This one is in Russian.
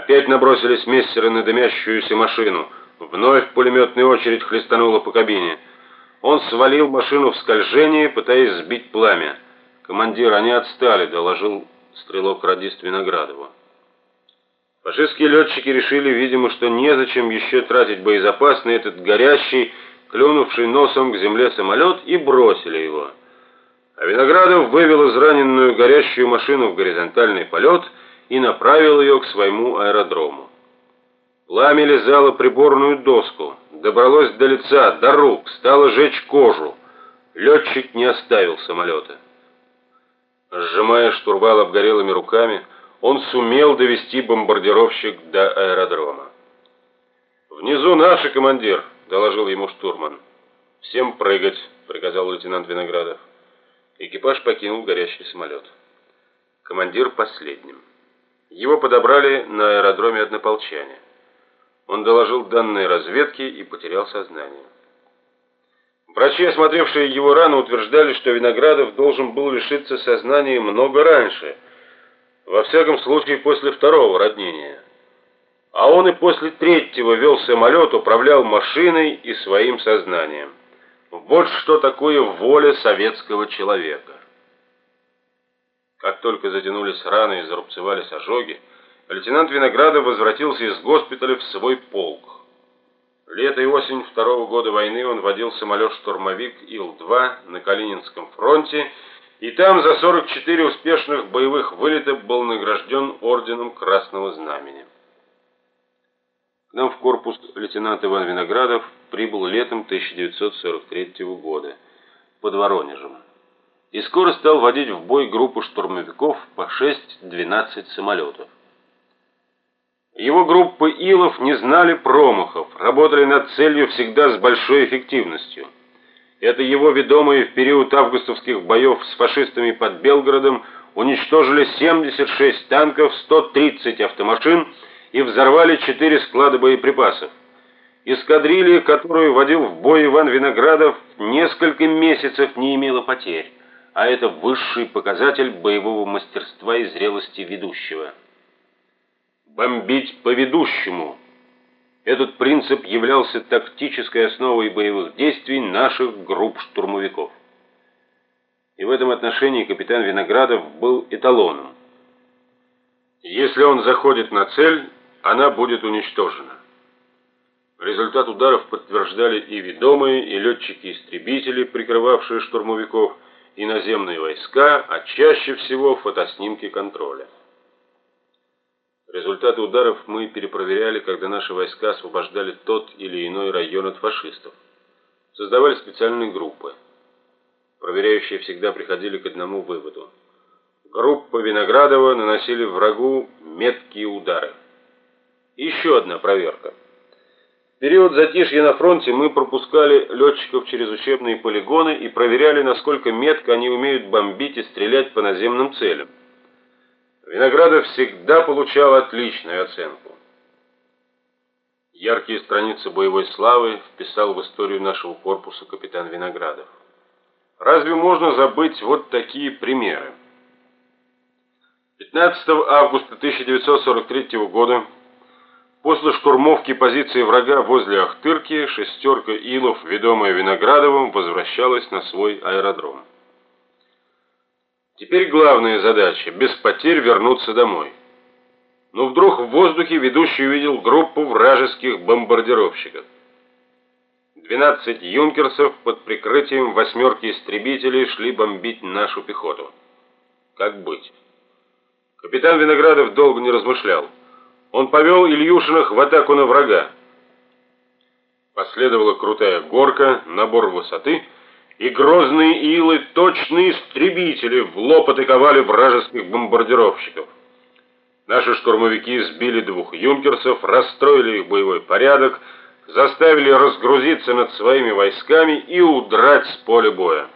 Опять набросились мессеры на дымящуюся машину. Вновь пулеметная очередь хлестанула по кабине. Он свалил машину в скольжение, пытаясь сбить пламя. «Командир, они отстали», — доложил стрелок-радист Виноградову. Фашистские летчики решили, видимо, что незачем еще тратить боезапас на этот горящий, клюнувший носом к земле самолет, и бросили его. А Виноградов вывел израненную горящую машину в горизонтальный полет и направил ее к своему аэродрому. Пламя лизало приборную доску, добралось до лица, до рук, стало жечь кожу. Летчик не оставил самолета. Сжимая штурвал обгорелыми руками, он сумел довести бомбардировщик до аэродрома. «Внизу наши, командир», — доложил ему штурман. «Всем прыгать», — приказал лейтенант Виноградов. Экипаж покинул горящий самолет. Командир последним. Его подобрали на аэродроме однополчане. Он доложил данные разведки и потерял сознание. Врачи, осмотревшие его рану, утверждали, что Виноградов должен был лишиться сознания много раньше, во всяком случае после второго роднения. А он и после третьего вел самолет, управлял машиной и своим сознанием. Вот что такое воля советского человека. Как только затянулись раны и зарубцевались ожоги, лейтенант Виноградов возвратился из госпиталя в свой полк. Лето и осень второго года войны он водил самолет-штурмовик Ил-2 на Калининском фронте, и там за 44 успешных боевых вылета был награжден орденом Красного Знамени. К нам в корпус лейтенант Иван Виноградов прибыл летом 1943 года под Воронежем и скоро стал водить в бой группу штурмовиков по 6-12 самолетов. Его группы Илов не знали промахов, работали над целью всегда с большой эффективностью. Это его ведомые в период августовских боев с фашистами под Белгородом уничтожили 76 танков, 130 автомашин и взорвали четыре склада боеприпасов. Эскадрилья, которую водил в бой Иван Виноградов, несколько месяцев не имела потерь, а это высший показатель боевого мастерства и зрелости ведущего. Бомбить по ведущему. Этот принцип являлся тактической основой боевых действий наших групп штурмовиков. И в этом отношении капитан Виноградов был эталоном. Если он заходит на цель, она будет уничтожена. Результат ударов подтверждали и ведомые, и летчики-истребители, прикрывавшие штурмовиков, и наземные войска, а чаще всего фотоснимки контроля. Результаты ударов мы перепроверяли, когда наши войска освобождали тот или иной район от фашистов. Создавали специальные группы. Проверяющие всегда приходили к одному выводу. Группа Виноградова наносили врагу меткие удары. Еще одна проверка. Период затишья на фронте мы пропускали летчиков через учебные полигоны и проверяли, насколько метко они умеют бомбить и стрелять по наземным целям. Виноградов всегда получал отличную оценку. Яркие страницы боевой славы вписал в историю нашего корпуса капитан Виноградов. Разве можно забыть вот такие примеры? 15 августа 1943 года После штурмовки позиции врага возле Ахтырки шестерка Илов, ведомая Виноградовым, возвращалась на свой аэродром. Теперь главная задача без потерь вернуться домой. Но вдруг в воздухе ведущий увидел группу вражеских бомбардировщиков. 12 юнкерсов под прикрытием восьмерки истребителей шли бомбить нашу пехоту. Как быть? Капитан Виноградов долго не размышлял. Он повел Ильюшиных в атаку на врага. Последовала крутая горка, набор высоты, и грозные илы, точные истребители, в лоб атаковали вражеских бомбардировщиков. Наши штурмовики сбили двух юнкерсов, расстроили их боевой порядок, заставили разгрузиться над своими войсками и удрать с поля боя.